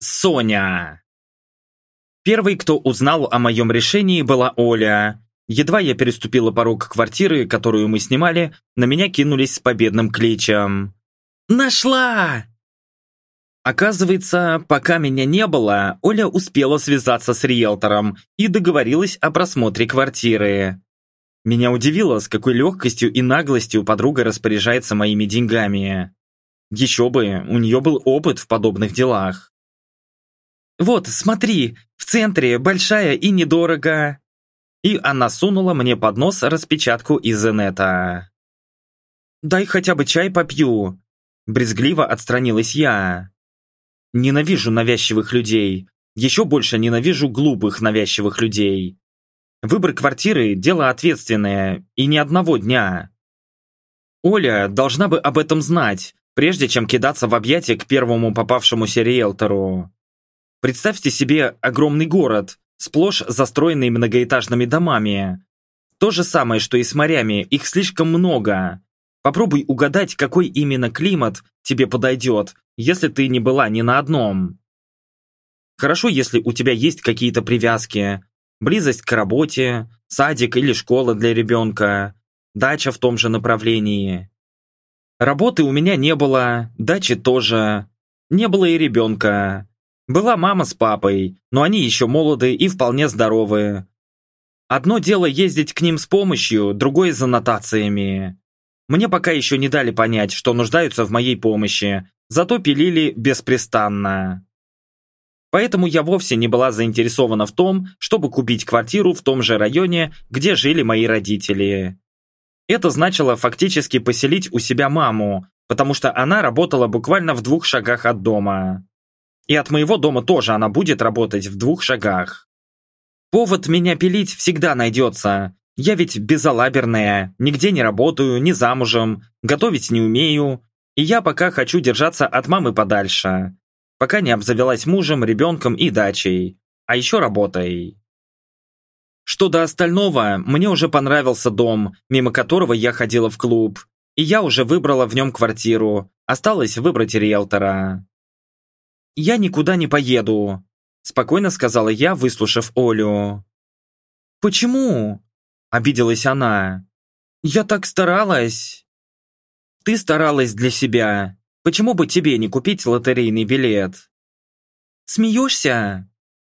Соня. Первый, кто узнал о моем решении, была Оля. Едва я переступила порог квартиры, которую мы снимали, на меня кинулись с победным кличем. «Нашла!» Оказывается, пока меня не было, Оля успела связаться с риэлтором и договорилась о просмотре квартиры. Меня удивило, с какой легкостью и наглостью подруга распоряжается моими деньгами. Еще бы, у нее был опыт в подобных делах. «Вот, смотри, в центре, большая и недорого!» И она сунула мне под нос распечатку из инета. «Дай хотя бы чай попью!» Брезгливо отстранилась я. Ненавижу навязчивых людей. Еще больше ненавижу глупых навязчивых людей. Выбор квартиры – дело ответственное, и ни одного дня. Оля должна бы об этом знать, прежде чем кидаться в объятия к первому попавшемуся риэлтору. Представьте себе огромный город, сплошь застроенный многоэтажными домами. То же самое, что и с морями, их слишком много. Попробуй угадать, какой именно климат тебе подойдет, если ты не была ни на одном. Хорошо, если у тебя есть какие-то привязки, близость к работе, садик или школа для ребенка, дача в том же направлении. Работы у меня не было, дачи тоже, не было и ребенка. Была мама с папой, но они еще молоды и вполне здоровы. Одно дело ездить к ним с помощью, другое за нотациями. Мне пока еще не дали понять, что нуждаются в моей помощи, зато пилили беспрестанно. Поэтому я вовсе не была заинтересована в том, чтобы купить квартиру в том же районе, где жили мои родители. Это значило фактически поселить у себя маму, потому что она работала буквально в двух шагах от дома. И от моего дома тоже она будет работать в двух шагах. Повод меня пилить всегда найдется. Я ведь безалаберная, нигде не работаю, не замужем, готовить не умею, и я пока хочу держаться от мамы подальше пока не обзавелась мужем, ребенком и дачей, а еще работой. Что до остального, мне уже понравился дом, мимо которого я ходила в клуб, и я уже выбрала в нем квартиру, осталось выбрать риэлтора. «Я никуда не поеду», – спокойно сказала я, выслушав Олю. «Почему?» – обиделась она. «Я так старалась». «Ты старалась для себя. Почему бы тебе не купить лотерейный билет?» «Смеешься?»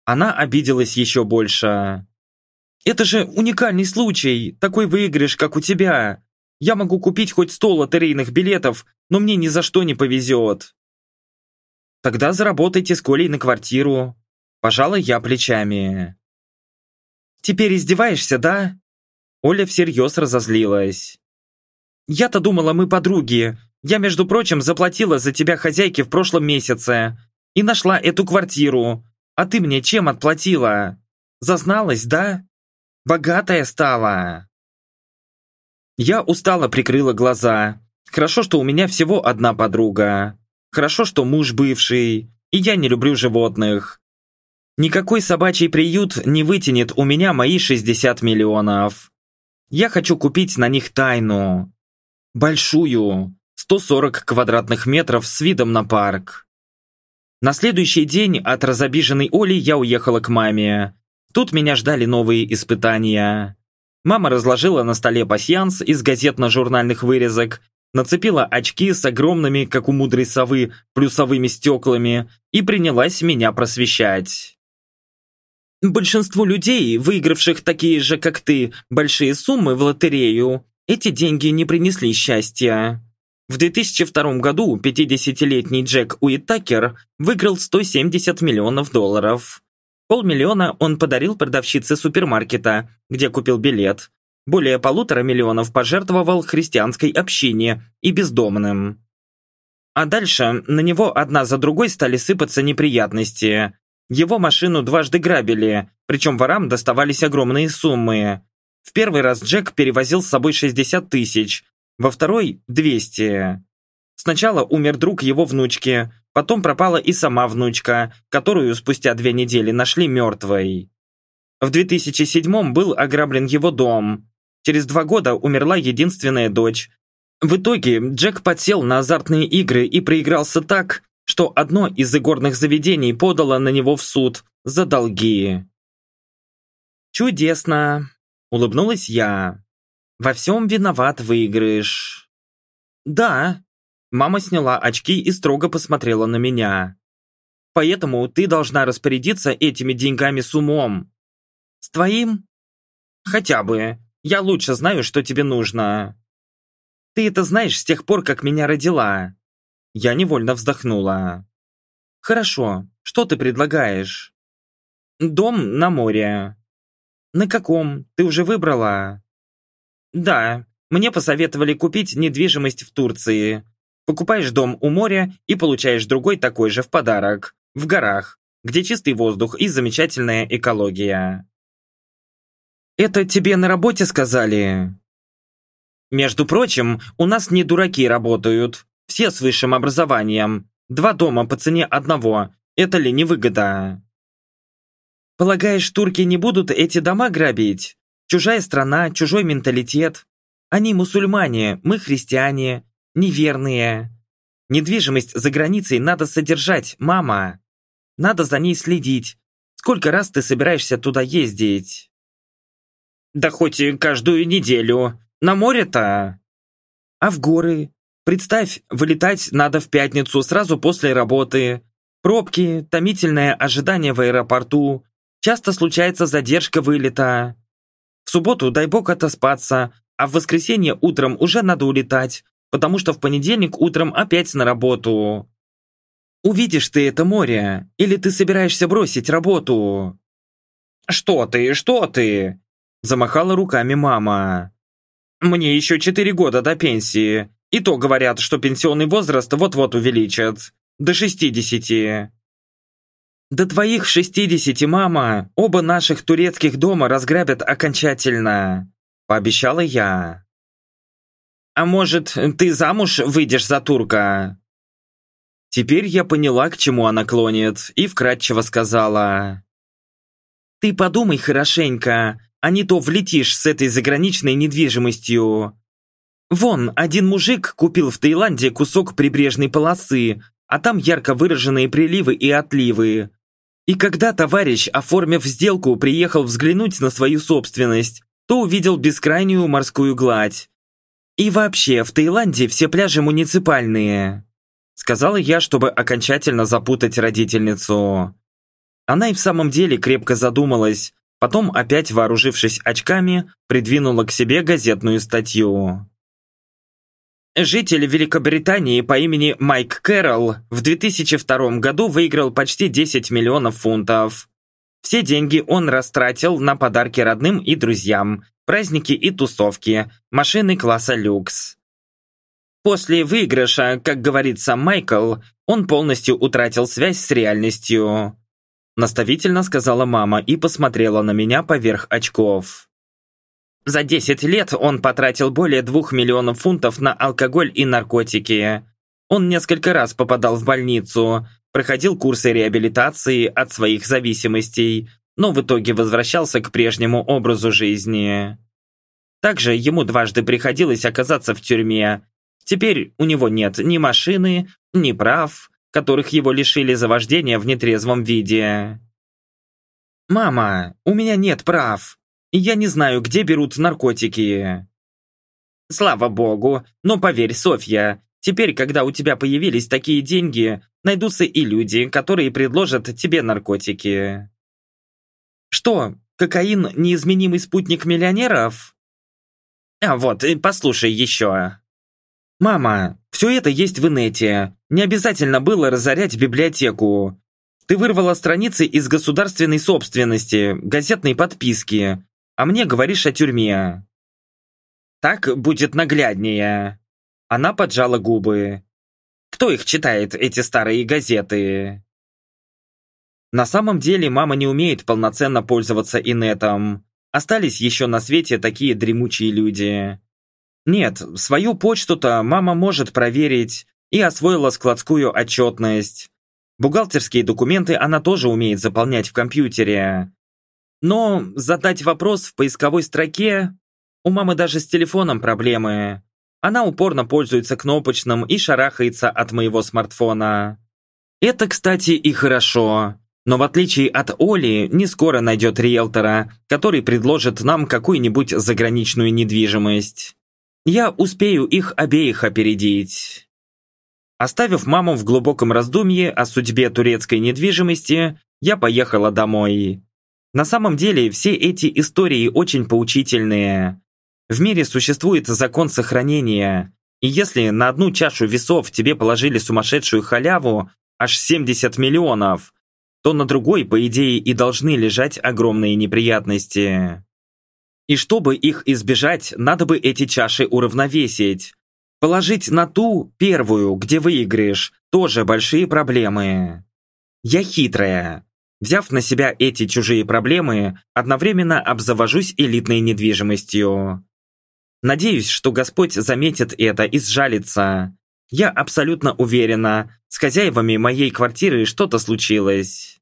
Она обиделась еще больше. «Это же уникальный случай, такой выигрыш, как у тебя. Я могу купить хоть сто лотерейных билетов, но мне ни за что не повезет». «Тогда заработайте с Колей на квартиру». Пожалуй, я плечами. «Теперь издеваешься, да?» Оля всерьез разозлилась. «Я-то думала, мы подруги, я, между прочим, заплатила за тебя хозяйке в прошлом месяце и нашла эту квартиру. А ты мне чем отплатила? Зазналась, да? Богатая стала. Я устало прикрыла глаза. Хорошо, что у меня всего одна подруга. Хорошо, что муж бывший. И я не люблю животных. Никакой собачий приют не вытянет у меня мои 60 миллионов. Я хочу купить на них тайну. Большую, 140 квадратных метров с видом на парк. На следующий день от разобиженной Оли я уехала к маме. Тут меня ждали новые испытания. Мама разложила на столе пасьянс из газетно-журнальных вырезок, нацепила очки с огромными, как у мудрой совы, плюсовыми стеклами и принялась меня просвещать. Большинству людей, выигравших такие же, как ты, большие суммы в лотерею, эти деньги не принесли счастья. В 2002 году 50-летний Джек Уитакер выиграл 170 миллионов долларов. Полмиллиона он подарил продавщице супермаркета, где купил билет. Более полутора миллионов пожертвовал христианской общине и бездомным. А дальше на него одна за другой стали сыпаться неприятности. Его машину дважды грабили, причем ворам доставались огромные суммы. В первый раз Джек перевозил с собой 60 тысяч, во второй – 200. Сначала умер друг его внучки, потом пропала и сама внучка, которую спустя две недели нашли мертвой. В 2007 был ограблен его дом. Через два года умерла единственная дочь. В итоге Джек подсел на азартные игры и проигрался так, что одно из игорных заведений подало на него в суд за долги. «Чудесно!» – улыбнулась я. «Во всем виноват выигрыш». «Да». Мама сняла очки и строго посмотрела на меня. «Поэтому ты должна распорядиться этими деньгами с умом». «С твоим?» «Хотя бы. Я лучше знаю, что тебе нужно». «Ты это знаешь с тех пор, как меня родила». Я невольно вздохнула. «Хорошо. Что ты предлагаешь?» «Дом на море». «На каком? Ты уже выбрала?» «Да, мне посоветовали купить недвижимость в Турции. Покупаешь дом у моря и получаешь другой такой же в подарок. В горах, где чистый воздух и замечательная экология». «Это тебе на работе сказали?» «Между прочим, у нас не дураки работают. Все с высшим образованием. Два дома по цене одного. Это ли не выгода?» Полагаешь, турки не будут эти дома грабить? Чужая страна, чужой менталитет. Они мусульмане, мы христиане, неверные. Недвижимость за границей надо содержать, мама. Надо за ней следить. Сколько раз ты собираешься туда ездить? Да хоть каждую неделю. На море-то. А в горы? Представь, вылетать надо в пятницу сразу после работы. Пробки, томительное ожидание в аэропорту, Часто случается задержка вылета. В субботу дай бог отоспаться, а в воскресенье утром уже надо улетать, потому что в понедельник утром опять на работу. Увидишь ты это море, или ты собираешься бросить работу? Что ты, что ты? Замахала руками мама. Мне еще четыре года до пенсии, и то говорят, что пенсионный возраст вот-вот увеличат. До шестидесяти. «До твоих шестидесяти, мама, оба наших турецких дома разграбят окончательно», – пообещала я. «А может, ты замуж выйдешь за турка?» Теперь я поняла, к чему она клонит, и вкратчиво сказала. «Ты подумай хорошенько, а не то влетишь с этой заграничной недвижимостью. Вон, один мужик купил в Таиланде кусок прибрежной полосы, а там ярко выраженные приливы и отливы. И когда товарищ, оформив сделку, приехал взглянуть на свою собственность, то увидел бескрайнюю морскую гладь. И вообще, в Таиланде все пляжи муниципальные. Сказала я, чтобы окончательно запутать родительницу. Она и в самом деле крепко задумалась, потом, опять вооружившись очками, придвинула к себе газетную статью. Житель Великобритании по имени Майк Кэрролл в 2002 году выиграл почти 10 миллионов фунтов. Все деньги он растратил на подарки родным и друзьям, праздники и тусовки, машины класса люкс. После выигрыша, как говорит сам Майкл, он полностью утратил связь с реальностью. Наставительно сказала мама и посмотрела на меня поверх очков. За 10 лет он потратил более 2 миллионов фунтов на алкоголь и наркотики. Он несколько раз попадал в больницу, проходил курсы реабилитации от своих зависимостей, но в итоге возвращался к прежнему образу жизни. Также ему дважды приходилось оказаться в тюрьме. Теперь у него нет ни машины, ни прав, которых его лишили за вождение в нетрезвом виде. «Мама, у меня нет прав», я не знаю, где берут наркотики. Слава богу, но поверь, Софья, теперь, когда у тебя появились такие деньги, найдутся и люди, которые предложат тебе наркотики. Что, кокаин – неизменимый спутник миллионеров? А вот, послушай еще. Мама, все это есть в инете. Не обязательно было разорять библиотеку. Ты вырвала страницы из государственной собственности, газетной подписки, а мне говоришь о тюрьме. Так будет нагляднее. Она поджала губы. Кто их читает, эти старые газеты? На самом деле мама не умеет полноценно пользоваться инетом. Остались еще на свете такие дремучие люди. Нет, свою почту-то мама может проверить и освоила складскую отчетность. Бухгалтерские документы она тоже умеет заполнять в компьютере. Но задать вопрос в поисковой строке... У мамы даже с телефоном проблемы. Она упорно пользуется кнопочным и шарахается от моего смартфона. Это, кстати, и хорошо. Но в отличие от Оли, не скоро найдет риэлтора, который предложит нам какую-нибудь заграничную недвижимость. Я успею их обеих опередить. Оставив маму в глубоком раздумье о судьбе турецкой недвижимости, я поехала домой. На самом деле, все эти истории очень поучительные. В мире существует закон сохранения, и если на одну чашу весов тебе положили сумасшедшую халяву, аж 70 миллионов, то на другой, по идее, и должны лежать огромные неприятности. И чтобы их избежать, надо бы эти чаши уравновесить. Положить на ту, первую, где выиграешь, тоже большие проблемы. Я хитрая. Взяв на себя эти чужие проблемы, одновременно обзавожусь элитной недвижимостью. Надеюсь, что Господь заметит это и сжалится. Я абсолютно уверена, с хозяевами моей квартиры что-то случилось.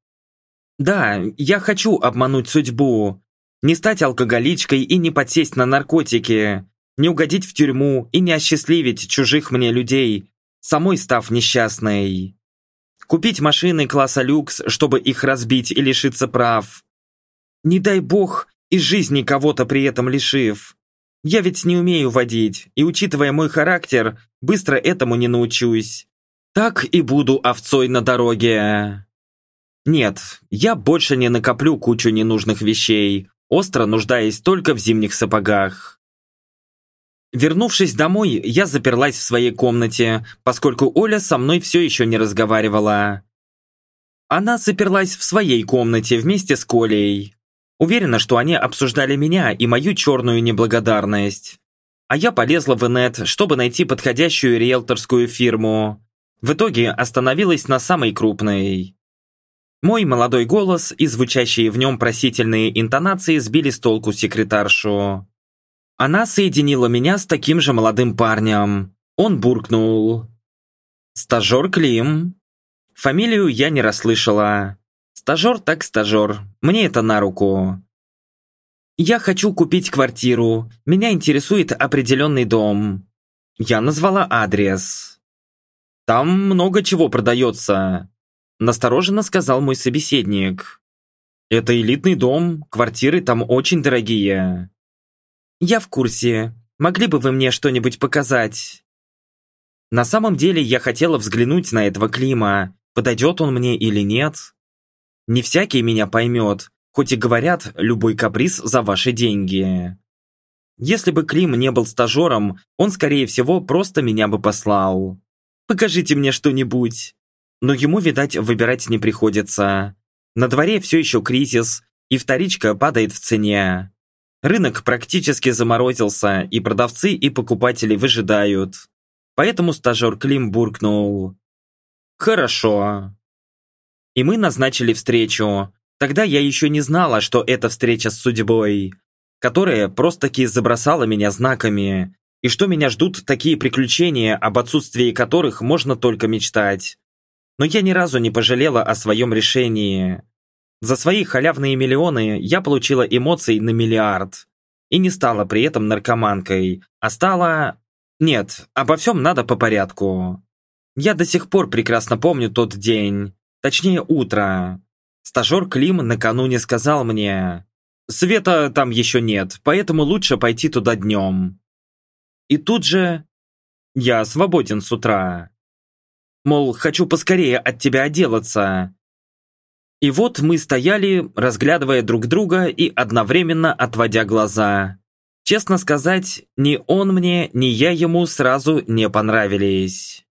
Да, я хочу обмануть судьбу. Не стать алкоголичкой и не подсесть на наркотики. Не угодить в тюрьму и не осчастливить чужих мне людей, самой став несчастной. Купить машины класса люкс, чтобы их разбить и лишиться прав. Не дай бог, и жизни кого-то при этом лишив. Я ведь не умею водить, и, учитывая мой характер, быстро этому не научусь. Так и буду овцой на дороге. Нет, я больше не накоплю кучу ненужных вещей, остро нуждаясь только в зимних сапогах. Вернувшись домой, я заперлась в своей комнате, поскольку Оля со мной все еще не разговаривала. Она заперлась в своей комнате вместе с Колей. Уверена, что они обсуждали меня и мою черную неблагодарность. А я полезла в инет, чтобы найти подходящую риэлторскую фирму. В итоге остановилась на самой крупной. Мой молодой голос и звучащие в нем просительные интонации сбили с толку секретаршу. Она соединила меня с таким же молодым парнем. Он буркнул. «Стажер Клим». Фамилию я не расслышала. Стажер так стажер, мне это на руку. Я хочу купить квартиру, меня интересует определенный дом. Я назвала адрес. Там много чего продается, настороженно сказал мой собеседник. Это элитный дом, квартиры там очень дорогие. Я в курсе, могли бы вы мне что-нибудь показать? На самом деле я хотела взглянуть на этого Клима, подойдет он мне или нет. Не всякий меня поймет, хоть и говорят «любой каприз за ваши деньги». Если бы Клим не был стажером, он, скорее всего, просто меня бы послал. «Покажите мне что-нибудь». Но ему, видать, выбирать не приходится. На дворе все еще кризис, и вторичка падает в цене. Рынок практически заморозился, и продавцы, и покупатели выжидают. Поэтому стажер Клим буркнул. «Хорошо, и мы назначили встречу. Тогда я еще не знала, что это встреча с судьбой, которая просто-таки забросала меня знаками, и что меня ждут такие приключения, об отсутствии которых можно только мечтать. Но я ни разу не пожалела о своем решении. За свои халявные миллионы я получила эмоций на миллиард. И не стала при этом наркоманкой, а стала... Нет, обо всем надо по порядку. Я до сих пор прекрасно помню тот день. Точнее, утро. Стажер Клим накануне сказал мне, «Света там еще нет, поэтому лучше пойти туда днем». И тут же «Я свободен с утра». Мол, хочу поскорее от тебя отделаться. И вот мы стояли, разглядывая друг друга и одновременно отводя глаза. Честно сказать, ни он мне, ни я ему сразу не понравились.